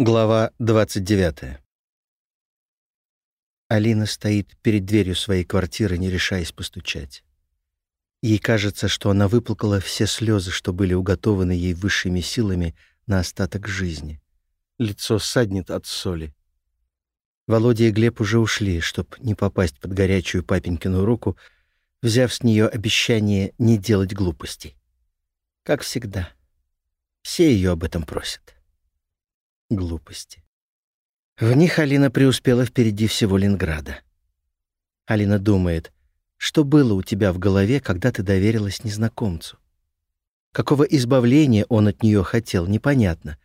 Глава 29. Алина стоит перед дверью своей квартиры, не решаясь постучать. Ей кажется, что она выплакала все слезы, что были уготованы ей высшими силами на остаток жизни. Лицо саднет от соли. Володя и Глеб уже ушли, чтобы не попасть под горячую папенькину руку, взяв с нее обещание не делать глупостей. Как всегда. Все ее об этом просят. Глупости. В них Алина преуспела впереди всего Ленинграда. Алина думает, что было у тебя в голове, когда ты доверилась незнакомцу? Какого избавления он от нее хотел, непонятно.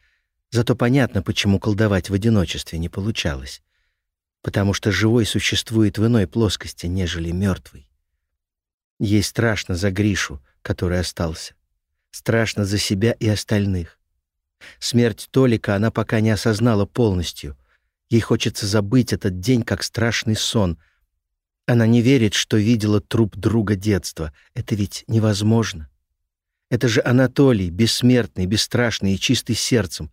Зато понятно, почему колдовать в одиночестве не получалось. Потому что живой существует в иной плоскости, нежели мертвый. Ей страшно за Гришу, который остался. Страшно за себя и остальных. Смерть Толика она пока не осознала полностью. Ей хочется забыть этот день как страшный сон. Она не верит, что видела труп друга детства. Это ведь невозможно. Это же Анатолий, бессмертный, бесстрашный и чистый сердцем.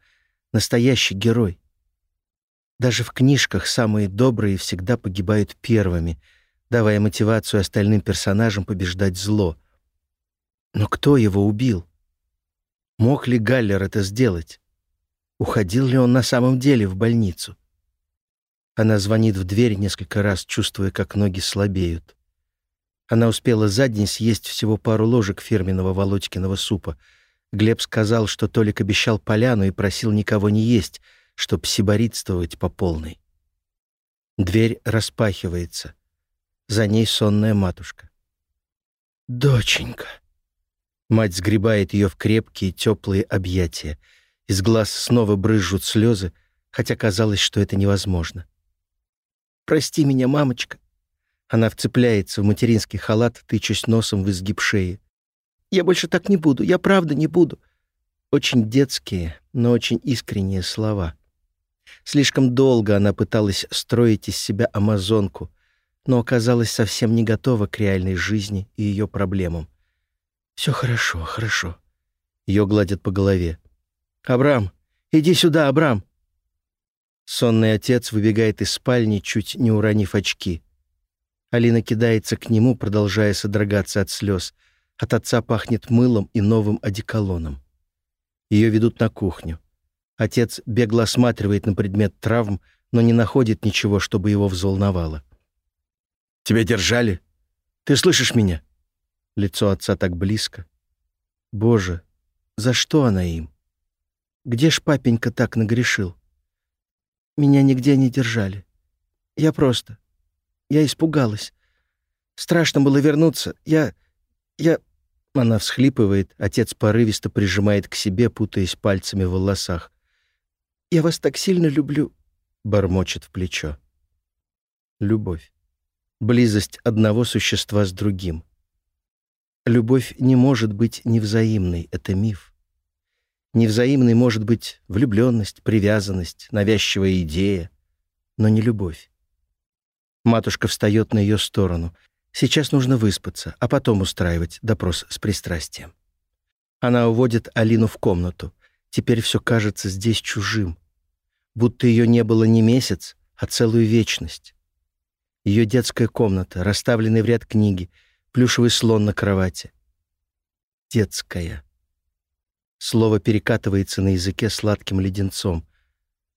Настоящий герой. Даже в книжках самые добрые всегда погибают первыми, давая мотивацию остальным персонажам побеждать зло. Но кто его убил? Мог ли Галлер это сделать? Уходил ли он на самом деле в больницу? Она звонит в дверь несколько раз, чувствуя, как ноги слабеют. Она успела за день съесть всего пару ложек фирменного Володькиного супа. Глеб сказал, что Толик обещал поляну и просил никого не есть, чтоб сиборитствовать по полной. Дверь распахивается. За ней сонная матушка. «Доченька!» Мать сгребает ее в крепкие, теплые объятия. Из глаз снова брызжут слезы, хотя казалось, что это невозможно. «Прости меня, мамочка!» Она вцепляется в материнский халат, тычась носом в изгиб шеи. «Я больше так не буду, я правда не буду!» Очень детские, но очень искренние слова. Слишком долго она пыталась строить из себя амазонку, но оказалась совсем не готова к реальной жизни и ее проблемам. Все хорошо, хорошо. Ее гладят по голове. Абрам, иди сюда, Абрам. Сонный отец выбегает из спальни, чуть не уронив очки. Алина кидается к нему, продолжая содрогаться от слез. От отца пахнет мылом и новым одеколоном. Ее ведут на кухню. Отец бегло осматривает на предмет травм, но не находит ничего, чтобы его взволновало. «Тебя держали? Ты слышишь меня?» Лицо отца так близко. Боже, за что она им? Где ж папенька так нагрешил? Меня нигде не держали. Я просто... Я испугалась. Страшно было вернуться. Я... Я... Она всхлипывает, отец порывисто прижимает к себе, путаясь пальцами в волосах. «Я вас так сильно люблю», — бормочет в плечо. Любовь. Близость одного существа с другим. Любовь не может быть невзаимной, это миф. Невзаимной может быть влюбленность, привязанность, навязчивая идея, но не любовь. Матушка встает на ее сторону. Сейчас нужно выспаться, а потом устраивать допрос с пристрастием. Она уводит Алину в комнату. Теперь все кажется здесь чужим. Будто ее не было не месяц, а целую вечность. Ее детская комната, расставленные в ряд книги — плюшевый слон на кровати. Детская. Слово перекатывается на языке сладким леденцом.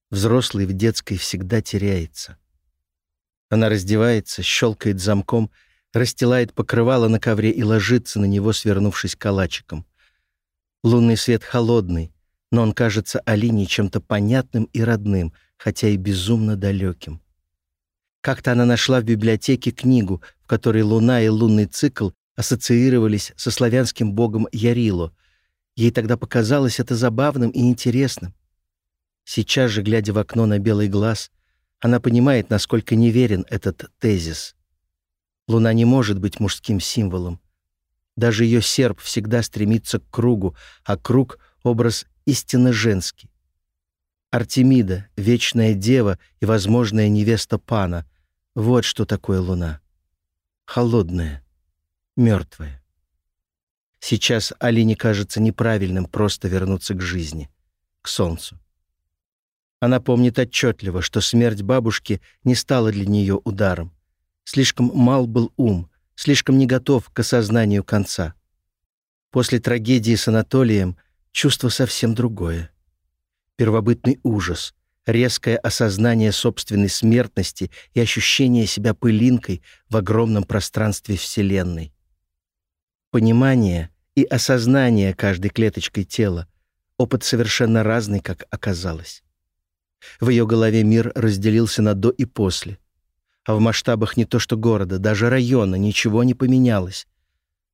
Взрослый в детской всегда теряется. Она раздевается, щелкает замком, расстилает покрывало на ковре и ложится на него, свернувшись калачиком. Лунный свет холодный, но он кажется Алине чем-то понятным и родным, хотя и безумно далеким. Как-то она нашла в библиотеке книгу, в которой Луна и лунный цикл ассоциировались со славянским богом Ярило. Ей тогда показалось это забавным и интересным. Сейчас же, глядя в окно на белый глаз, она понимает, насколько неверен этот тезис. Луна не может быть мужским символом. Даже ее серп всегда стремится к кругу, а круг — образ истинно женский. Артемида, вечная дева и возможная невеста Пана, вот что такое луна. Холодная, мертвая. Сейчас Алине кажется неправильным просто вернуться к жизни, к солнцу. Она помнит отчетливо, что смерть бабушки не стала для нее ударом. Слишком мал был ум, слишком не готов к осознанию конца. После трагедии с Анатолием чувство совсем другое. Первобытный ужас, резкое осознание собственной смертности и ощущение себя пылинкой в огромном пространстве Вселенной. Понимание и осознание каждой клеточкой тела, опыт совершенно разный, как оказалось. В ее голове мир разделился на «до» и «после». А в масштабах не то что города, даже района ничего не поменялось.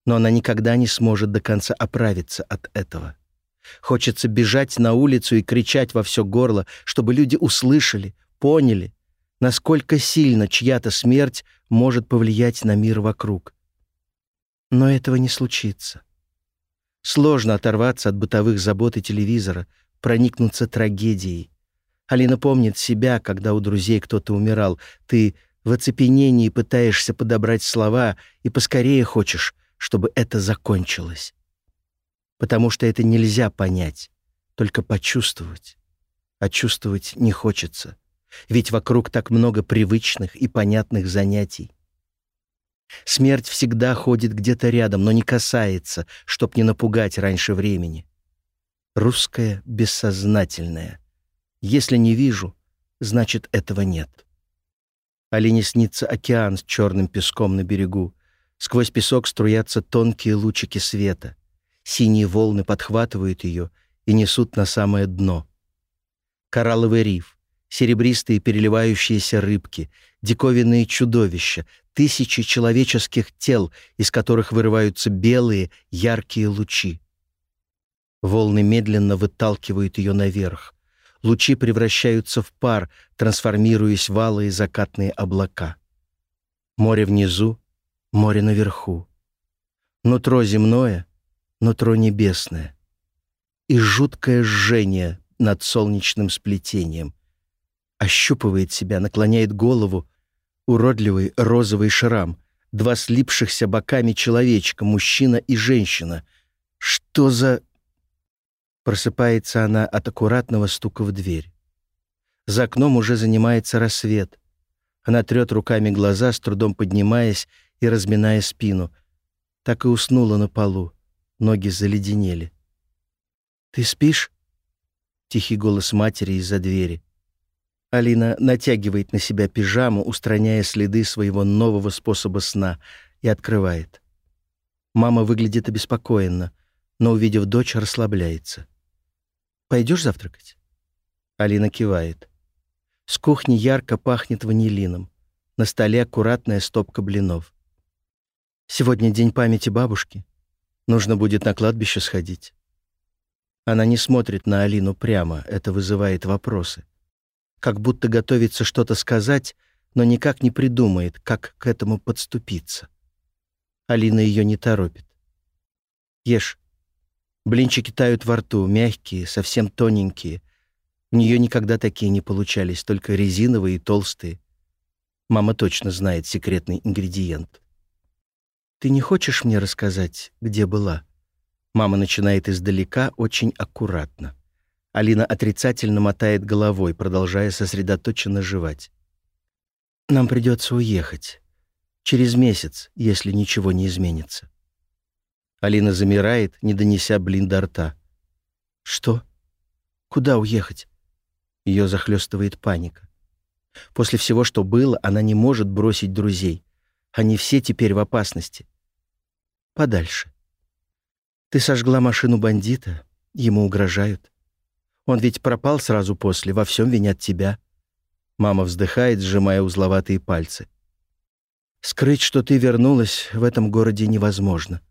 Но она никогда не сможет до конца оправиться от этого. Хочется бежать на улицу и кричать во все горло, чтобы люди услышали, поняли, насколько сильно чья-то смерть может повлиять на мир вокруг. Но этого не случится. Сложно оторваться от бытовых забот и телевизора, проникнуться трагедией. Алина помнит себя, когда у друзей кто-то умирал. Ты в оцепенении пытаешься подобрать слова и поскорее хочешь, чтобы это закончилось. Потому что это нельзя понять, только почувствовать. А чувствовать не хочется, ведь вокруг так много привычных и понятных занятий. Смерть всегда ходит где-то рядом, но не касается, чтоб не напугать раньше времени. Русская бессознательная. Если не вижу, значит, этого нет. Алине снится океан с черным песком на берегу. Сквозь песок струятся тонкие лучики света. Синие волны подхватывают ее и несут на самое дно. Коралловый риф, серебристые переливающиеся рыбки, диковинные чудовища, тысячи человеческих тел, из которых вырываются белые, яркие лучи. Волны медленно выталкивают ее наверх. Лучи превращаются в пар, трансформируясь в алые закатные облака. Море внизу, море наверху. Нутро земное, нутро небесное. И жуткое жжение над солнечным сплетением. Ощупывает себя, наклоняет голову, уродливый розовый шрам, два слипшихся боками человечка, мужчина и женщина. Что за... Просыпается она от аккуратного стука в дверь. За окном уже занимается рассвет. Она трет руками глаза, с трудом поднимаясь и разминая спину. Так и уснула на полу. Ноги заледенели. «Ты спишь?» Тихий голос матери из-за двери. Алина натягивает на себя пижаму, устраняя следы своего нового способа сна, и открывает. Мама выглядит обеспокоенно, но, увидев дочь, расслабляется. «Пойдешь завтракать?» Алина кивает. С кухни ярко пахнет ванилином. На столе аккуратная стопка блинов. «Сегодня день памяти бабушки. Нужно будет на кладбище сходить». Она не смотрит на Алину прямо, это вызывает вопросы как будто готовится что-то сказать, но никак не придумает, как к этому подступиться. Алина ее не торопит. «Ешь». Блинчики тают во рту, мягкие, совсем тоненькие. У нее никогда такие не получались, только резиновые и толстые. Мама точно знает секретный ингредиент. «Ты не хочешь мне рассказать, где была?» Мама начинает издалека очень аккуратно. Алина отрицательно мотает головой, продолжая сосредоточенно жевать. «Нам придется уехать. Через месяц, если ничего не изменится». Алина замирает, не донеся блин до рта. «Что? Куда уехать?» Ее захлестывает паника. После всего, что было, она не может бросить друзей. Они все теперь в опасности. Подальше. Ты сожгла машину бандита, ему угрожают. Он ведь пропал сразу после, во всем винят тебя». Мама вздыхает, сжимая узловатые пальцы. «Скрыть, что ты вернулась, в этом городе невозможно.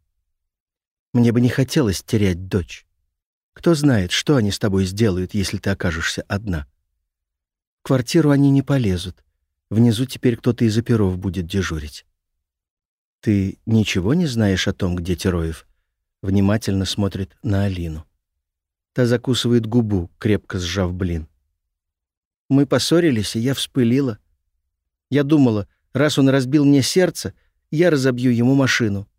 Мне бы не хотелось терять дочь. Кто знает, что они с тобой сделают, если ты окажешься одна. В квартиру они не полезут. Внизу теперь кто-то из оперов будет дежурить. Ты ничего не знаешь о том, где Тероев?» Внимательно смотрит на Алину. Та закусывает губу, крепко сжав блин. Мы поссорились, и я вспылила. Я думала, раз он разбил мне сердце, я разобью ему машину.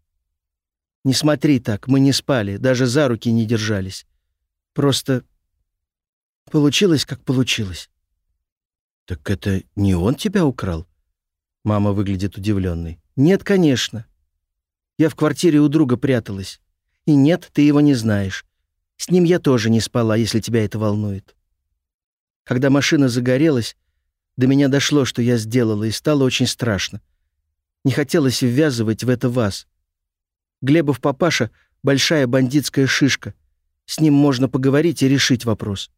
Не смотри так, мы не спали, даже за руки не держались. Просто получилось, как получилось. «Так это не он тебя украл?» Мама выглядит удивленной. «Нет, конечно. Я в квартире у друга пряталась. И нет, ты его не знаешь. С ним я тоже не спала, если тебя это волнует. Когда машина загорелась, до меня дошло, что я сделала, и стало очень страшно. Не хотелось ввязывать в это вас. Глебов папаша — большая бандитская шишка. С ним можно поговорить и решить вопрос.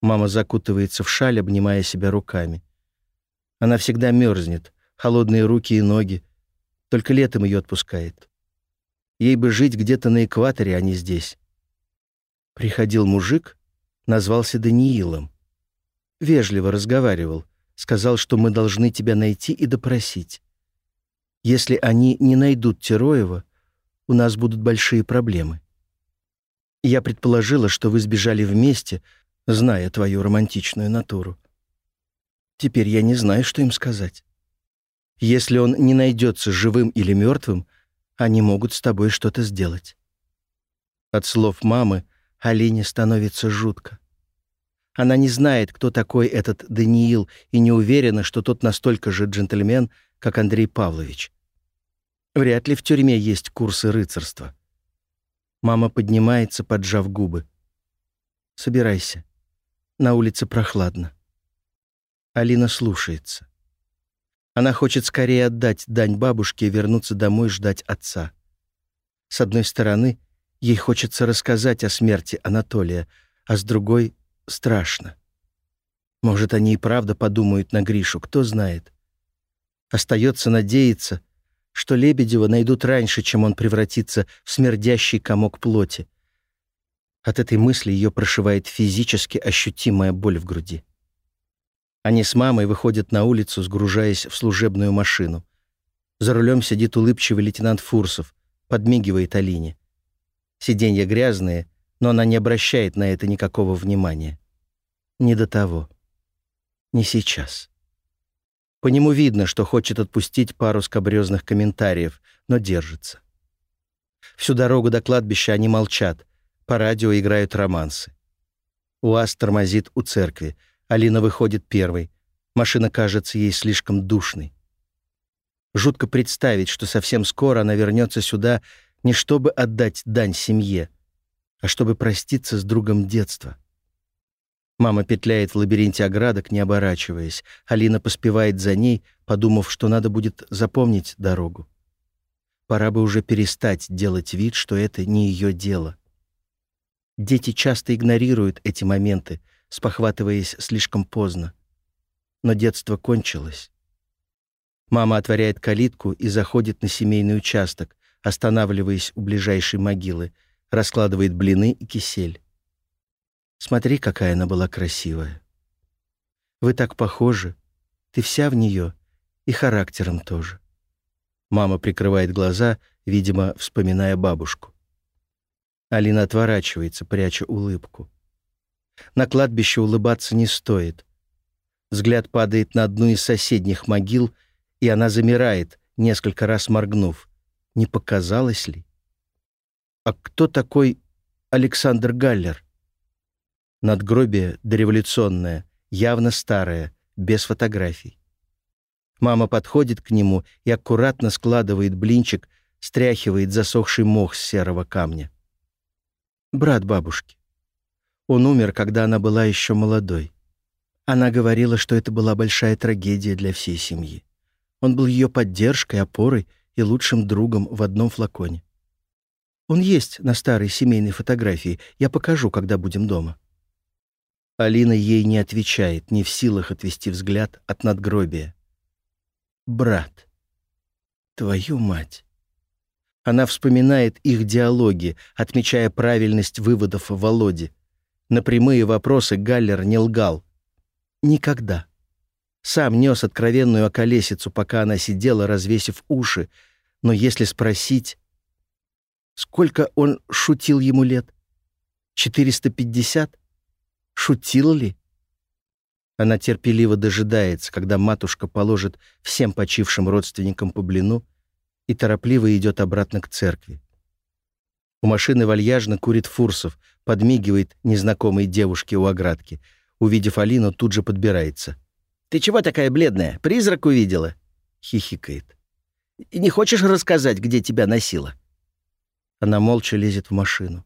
Мама закутывается в шаль, обнимая себя руками. Она всегда мерзнет, холодные руки и ноги. Только летом ее отпускает. Ей бы жить где-то на экваторе, а не здесь. Приходил мужик, назвался Даниилом. Вежливо разговаривал, сказал, что мы должны тебя найти и допросить. Если они не найдут Тероева, у нас будут большие проблемы. Я предположила, что вы сбежали вместе, зная твою романтичную натуру. Теперь я не знаю, что им сказать. Если он не найдется живым или мертвым, они могут с тобой что-то сделать. От слов мамы Алине становится жутко. Она не знает, кто такой этот Даниил, и не уверена, что тот настолько же джентльмен, как Андрей Павлович. Вряд ли в тюрьме есть курсы рыцарства. Мама поднимается, поджав губы. «Собирайся. На улице прохладно». Алина слушается. Она хочет скорее отдать дань бабушке и вернуться домой ждать отца. С одной стороны, ей хочется рассказать о смерти Анатолия, а с другой страшно. Может, они и правда подумают на Гришу, кто знает. Остается надеяться, что Лебедева найдут раньше, чем он превратится в смердящий комок плоти. От этой мысли ее прошивает физически ощутимая боль в груди. Они с мамой выходят на улицу, сгружаясь в служебную машину. За рулем сидит улыбчивый лейтенант Фурсов, подмигивает Алине. Сиденья грязные, но она не обращает на это никакого внимания. Не до того. Не сейчас. По нему видно, что хочет отпустить пару скобрезных комментариев, но держится. Всю дорогу до кладбища они молчат, по радио играют романсы. УАЗ тормозит у церкви, Алина выходит первой. Машина кажется ей слишком душной. Жутко представить, что совсем скоро она вернется сюда не чтобы отдать дань семье, а чтобы проститься с другом детства. Мама петляет в лабиринте оградок, не оборачиваясь. Алина поспевает за ней, подумав, что надо будет запомнить дорогу. Пора бы уже перестать делать вид, что это не ее дело. Дети часто игнорируют эти моменты, спохватываясь слишком поздно. Но детство кончилось. Мама отворяет калитку и заходит на семейный участок, останавливаясь у ближайшей могилы — раскладывает блины и кисель. Смотри, какая она была красивая. Вы так похожи. Ты вся в нее, и характером тоже. Мама прикрывает глаза, видимо, вспоминая бабушку. Алина отворачивается, пряча улыбку. На кладбище улыбаться не стоит. Взгляд падает на одну из соседних могил, и она замирает, несколько раз моргнув. Не показалось ли? А кто такой Александр Галлер? Надгробие дореволюционное, явно старое, без фотографий. Мама подходит к нему и аккуратно складывает блинчик, стряхивает засохший мох с серого камня. Брат бабушки. Он умер, когда она была еще молодой. Она говорила, что это была большая трагедия для всей семьи. Он был ее поддержкой, опорой и лучшим другом в одном флаконе. Он есть на старой семейной фотографии. Я покажу, когда будем дома». Алина ей не отвечает, не в силах отвести взгляд от надгробия. «Брат. Твою мать». Она вспоминает их диалоги, отмечая правильность выводов Володи. На прямые вопросы Галлер не лгал. Никогда. Сам нес откровенную околесицу, пока она сидела, развесив уши, но если спросить, Сколько он шутил ему лет? 450? Шутил ли? Она терпеливо дожидается, когда матушка положит всем почившим родственникам по блину и торопливо идет обратно к церкви. У машины вальяжно курит Фурсов, подмигивает незнакомой девушке у оградки. Увидев Алину, тут же подбирается. «Ты чего такая бледная? Призрак увидела?» — хихикает. «И не хочешь рассказать, где тебя носило?» Она молча лезет в машину.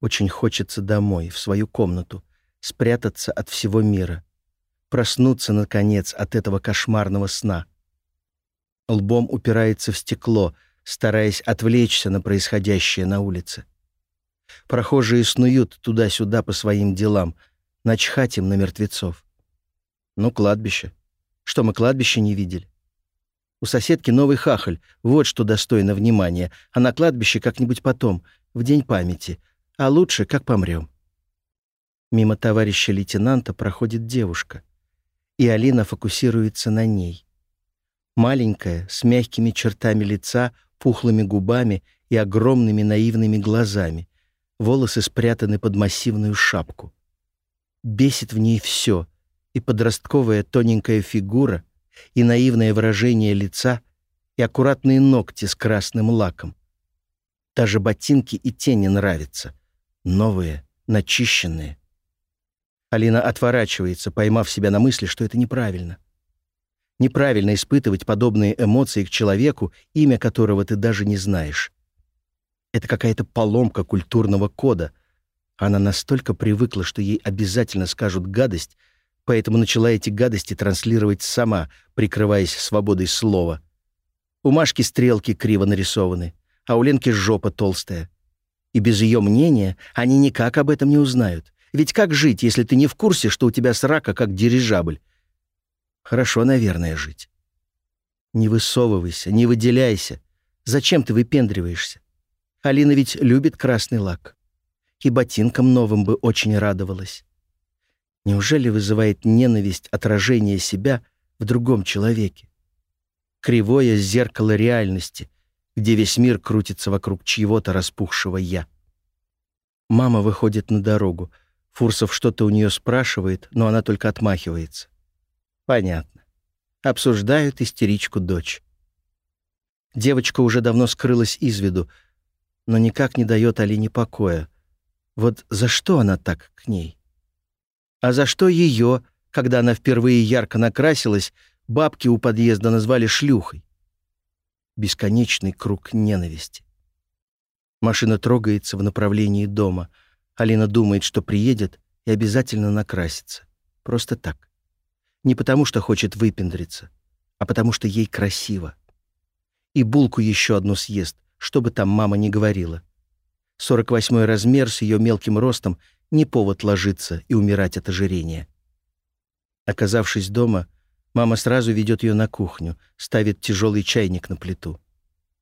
Очень хочется домой, в свою комнату, спрятаться от всего мира, проснуться, наконец, от этого кошмарного сна. Лбом упирается в стекло, стараясь отвлечься на происходящее на улице. Прохожие снуют туда-сюда по своим делам, начхать им на мертвецов. Ну, кладбище. Что, мы кладбище не видели? У соседки новый хахаль, вот что достойно внимания, а на кладбище как-нибудь потом, в день памяти, а лучше, как помрем. Мимо товарища лейтенанта проходит девушка, и Алина фокусируется на ней. Маленькая, с мягкими чертами лица, пухлыми губами и огромными наивными глазами. Волосы спрятаны под массивную шапку. Бесит в ней все — и подростковая тоненькая фигура, и наивное выражение лица, и аккуратные ногти с красным лаком. Даже ботинки и тени нравятся. Новые, начищенные. Алина отворачивается, поймав себя на мысли, что это неправильно. Неправильно испытывать подобные эмоции к человеку, имя которого ты даже не знаешь. Это какая-то поломка культурного кода. Она настолько привыкла, что ей обязательно скажут гадость, поэтому начала эти гадости транслировать сама, прикрываясь свободой слова. У Машки стрелки криво нарисованы, а у Ленки жопа толстая. И без ее мнения они никак об этом не узнают. Ведь как жить, если ты не в курсе, что у тебя срака как дирижабль? Хорошо, наверное, жить. Не высовывайся, не выделяйся. Зачем ты выпендриваешься? Алина ведь любит красный лак. И ботинкам новым бы очень радовалась. Неужели вызывает ненависть отражение себя в другом человеке? Кривое зеркало реальности, где весь мир крутится вокруг чьего-то распухшего «я». Мама выходит на дорогу. Фурсов что-то у нее спрашивает, но она только отмахивается. Понятно. Обсуждают истеричку дочь. Девочка уже давно скрылась из виду, но никак не дает Алине покоя. Вот за что она так к ней? А за что ее, когда она впервые ярко накрасилась, бабки у подъезда назвали шлюхой? Бесконечный круг ненависти. Машина трогается в направлении дома. Алина думает, что приедет и обязательно накрасится. Просто так. Не потому, что хочет выпендриться, а потому, что ей красиво. И булку еще одну съест, что бы там мама ни говорила. 48 размер с ее мелким ростом не повод ложиться и умирать от ожирения. Оказавшись дома, мама сразу ведет ее на кухню, ставит тяжелый чайник на плиту.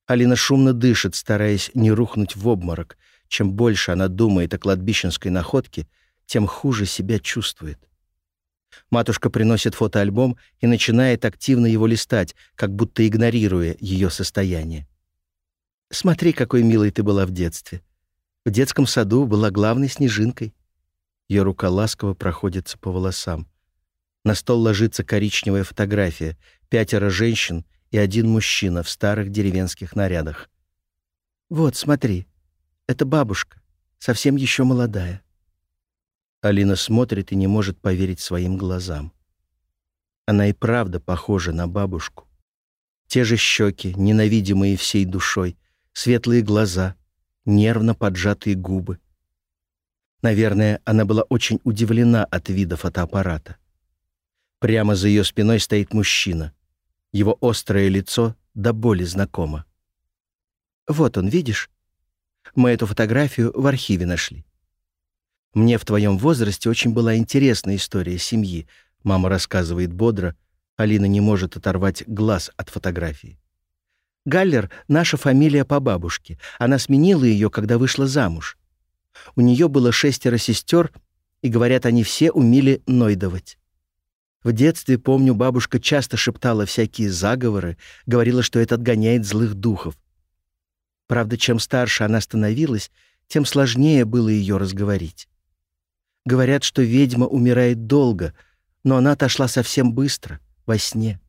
Алина шумно дышит, стараясь не рухнуть в обморок. Чем больше она думает о кладбищенской находке, тем хуже себя чувствует. Матушка приносит фотоальбом и начинает активно его листать, как будто игнорируя ее состояние. «Смотри, какой милой ты была в детстве. В детском саду была главной снежинкой. Ее рука ласково проходится по волосам. На стол ложится коричневая фотография. Пятеро женщин и один мужчина в старых деревенских нарядах. «Вот, смотри, это бабушка, совсем еще молодая». Алина смотрит и не может поверить своим глазам. Она и правда похожа на бабушку. Те же щеки, ненавидимые всей душой, светлые глаза, нервно поджатые губы — Наверное, она была очень удивлена от вида фотоаппарата. Прямо за ее спиной стоит мужчина. Его острое лицо до боли знакомо. «Вот он, видишь? Мы эту фотографию в архиве нашли. Мне в твоем возрасте очень была интересная история семьи», мама рассказывает бодро, Алина не может оторвать глаз от фотографии. Галлер — наша фамилия по бабушке. Она сменила ее, когда вышла замуж. У нее было шестеро сестер, и, говорят, они все умели нойдовать. В детстве, помню, бабушка часто шептала всякие заговоры, говорила, что это отгоняет злых духов. Правда, чем старше она становилась, тем сложнее было ее разговорить. Говорят, что ведьма умирает долго, но она отошла совсем быстро, во сне.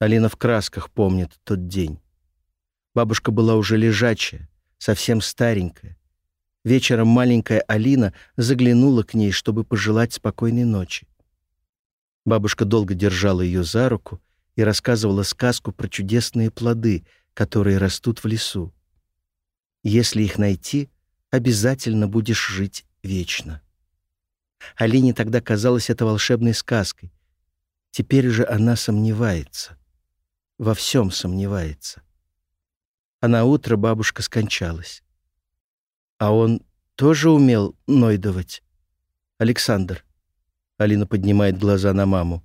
Алина в красках помнит тот день. Бабушка была уже лежачая, совсем старенькая. Вечером маленькая Алина заглянула к ней, чтобы пожелать спокойной ночи. Бабушка долго держала ее за руку и рассказывала сказку про чудесные плоды, которые растут в лесу. Если их найти, обязательно будешь жить вечно. Алине тогда казалось это волшебной сказкой. Теперь же она сомневается. Во всем сомневается. А на утро бабушка скончалась. А он тоже умел нойдовать? Александр. Алина поднимает глаза на маму.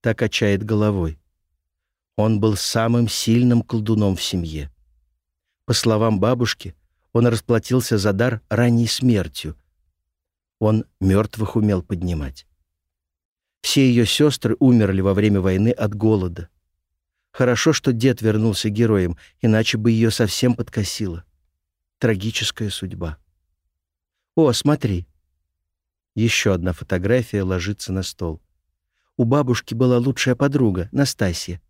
Так качает головой. Он был самым сильным колдуном в семье. По словам бабушки, он расплатился за дар ранней смертью. Он мертвых умел поднимать. Все ее сестры умерли во время войны от голода. Хорошо, что дед вернулся героем, иначе бы ее совсем подкосило. Трагическая судьба. «О, смотри!» Еще одна фотография ложится на стол. У бабушки была лучшая подруга, Настасья.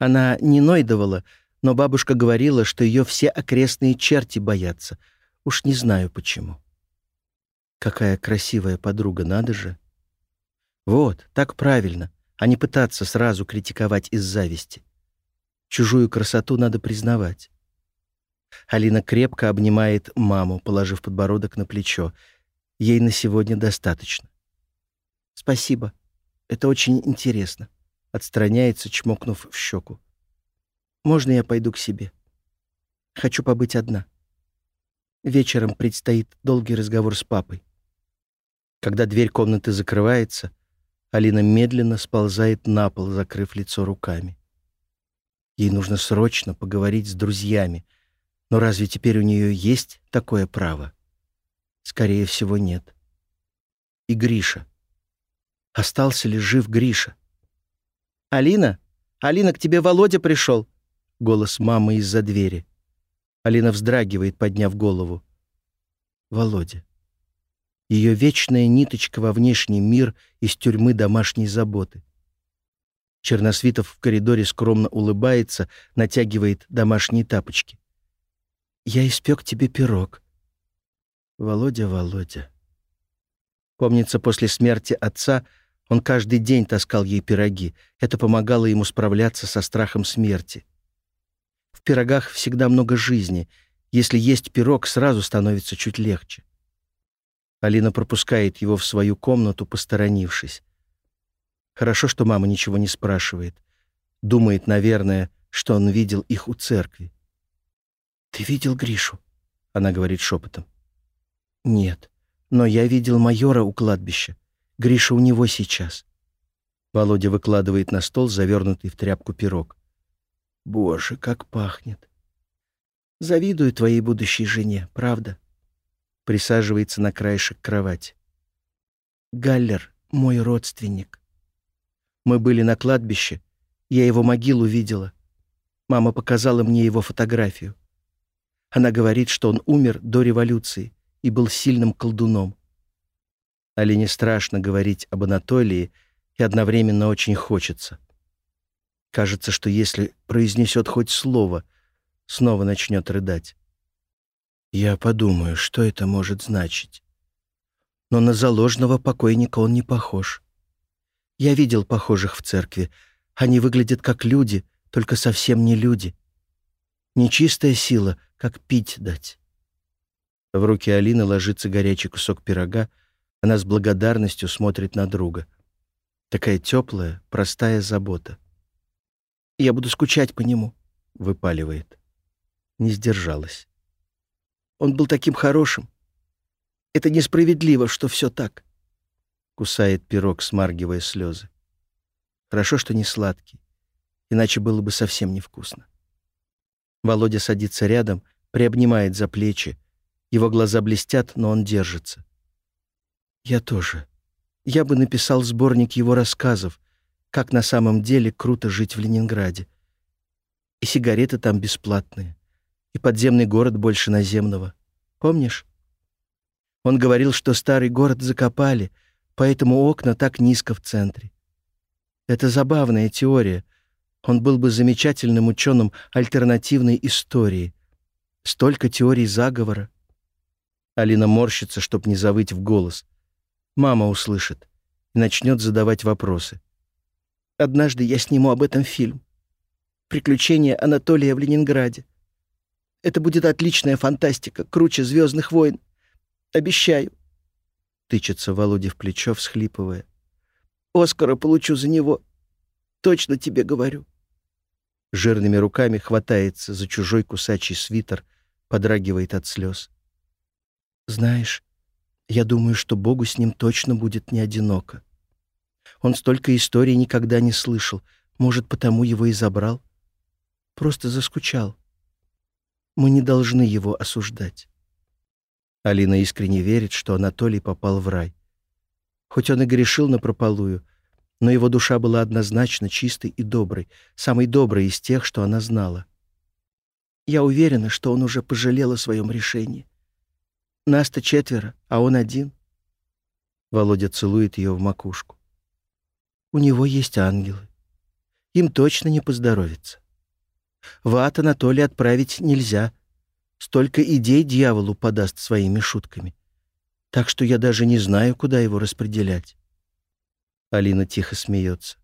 Она не нойдовала, но бабушка говорила, что ее все окрестные черти боятся. Уж не знаю почему. Какая красивая подруга, надо же. Вот, так правильно, а не пытаться сразу критиковать из зависти. Чужую красоту надо признавать. Алина крепко обнимает маму, положив подбородок на плечо. Ей на сегодня достаточно. «Спасибо. Это очень интересно», — отстраняется, чмокнув в щеку. «Можно я пойду к себе? Хочу побыть одна. Вечером предстоит долгий разговор с папой». Когда дверь комнаты закрывается, Алина медленно сползает на пол, закрыв лицо руками. Ей нужно срочно поговорить с друзьями. Но разве теперь у нее есть такое право? Скорее всего, нет. И Гриша. Остался ли жив Гриша? «Алина? Алина, к тебе Володя пришел!» Голос мамы из-за двери. Алина вздрагивает, подняв голову. Володя. Ее вечная ниточка во внешний мир из тюрьмы домашней заботы. Черносвитов в коридоре скромно улыбается, натягивает домашние тапочки. «Я испек тебе пирог». «Володя, Володя». Помнится, после смерти отца он каждый день таскал ей пироги. Это помогало ему справляться со страхом смерти. В пирогах всегда много жизни. Если есть пирог, сразу становится чуть легче. Алина пропускает его в свою комнату, посторонившись. Хорошо, что мама ничего не спрашивает. Думает, наверное, что он видел их у церкви. «Ты видел Гришу?» — она говорит шепотом. «Нет, но я видел майора у кладбища. Гриша у него сейчас». Володя выкладывает на стол завернутый в тряпку пирог. «Боже, как пахнет!» «Завидую твоей будущей жене, правда?» Присаживается на краешек кровати. «Галлер — мой родственник. Мы были на кладбище, я его могилу видела. Мама показала мне его фотографию. Она говорит, что он умер до революции и был сильным колдуном. Алине страшно говорить об Анатолии, и одновременно очень хочется. Кажется, что если произнесет хоть слово, снова начнет рыдать. Я подумаю, что это может значить. Но на заложного покойника он не похож. Я видел похожих в церкви. Они выглядят как люди, только совсем не люди. Нечистая сила, как пить дать. В руки Алины ложится горячий кусок пирога. Она с благодарностью смотрит на друга. Такая теплая, простая забота. «Я буду скучать по нему», — выпаливает. Не сдержалась. Он был таким хорошим. Это несправедливо, что все так. Кусает пирог, смаргивая слезы. Хорошо, что не сладкий, иначе было бы совсем невкусно. Володя садится рядом, приобнимает за плечи. Его глаза блестят, но он держится. Я тоже. Я бы написал сборник его рассказов, как на самом деле круто жить в Ленинграде. И сигареты там бесплатные и подземный город больше наземного. Помнишь? Он говорил, что старый город закопали, поэтому окна так низко в центре. Это забавная теория. Он был бы замечательным ученым альтернативной истории. Столько теорий заговора. Алина морщится, чтоб не завыть в голос. Мама услышит. и начнет задавать вопросы. «Однажды я сниму об этом фильм. Приключения Анатолия в Ленинграде. Это будет отличная фантастика, круче «Звездных войн». Обещаю. Тычется Володя в плечо, всхлипывая. Оскара получу за него. Точно тебе говорю. Жирными руками хватается за чужой кусачий свитер, подрагивает от слез. Знаешь, я думаю, что Богу с ним точно будет не одиноко. Он столько историй никогда не слышал, может, потому его и забрал. Просто заскучал. Мы не должны его осуждать. Алина искренне верит, что Анатолий попал в рай. Хоть он и грешил на прополую, но его душа была однозначно чистой и доброй, самой доброй из тех, что она знала. Я уверена, что он уже пожалел о своем решении. Нас-то четверо, а он один. Володя целует ее в макушку. У него есть ангелы. Им точно не поздоровится. В ад Анатолия отправить нельзя. Столько идей дьяволу подаст своими шутками. Так что я даже не знаю, куда его распределять. Алина тихо смеется.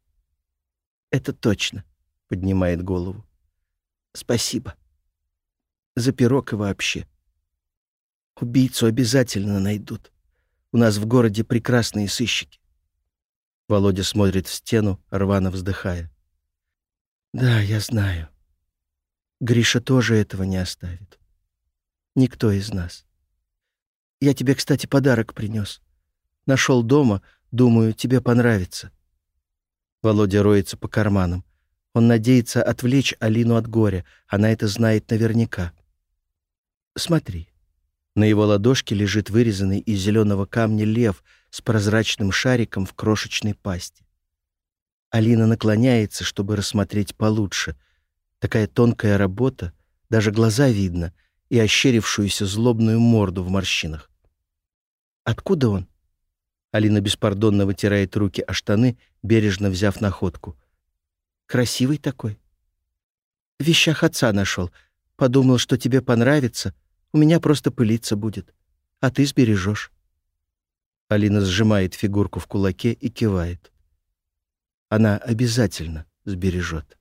«Это точно», — поднимает голову. «Спасибо. За пирог и вообще. Убийцу обязательно найдут. У нас в городе прекрасные сыщики». Володя смотрит в стену, рвано вздыхая. «Да, я знаю. Гриша тоже этого не оставит. Никто из нас. Я тебе, кстати, подарок принес. Нашел дома, думаю, тебе понравится». Володя роется по карманам. Он надеется отвлечь Алину от горя. Она это знает наверняка. «Смотри». На его ладошке лежит вырезанный из зеленого камня лев с прозрачным шариком в крошечной пасти. Алина наклоняется, чтобы рассмотреть получше. Такая тонкая работа, даже глаза видно, и ощерившуюся злобную морду в морщинах. «Откуда он?» Алина беспардонно вытирает руки о штаны, бережно взяв находку. «Красивый такой». «В вещах отца нашел. Подумал, что тебе понравится. У меня просто пылиться будет. А ты сбережешь». Алина сжимает фигурку в кулаке и кивает. Она обязательно сбережет.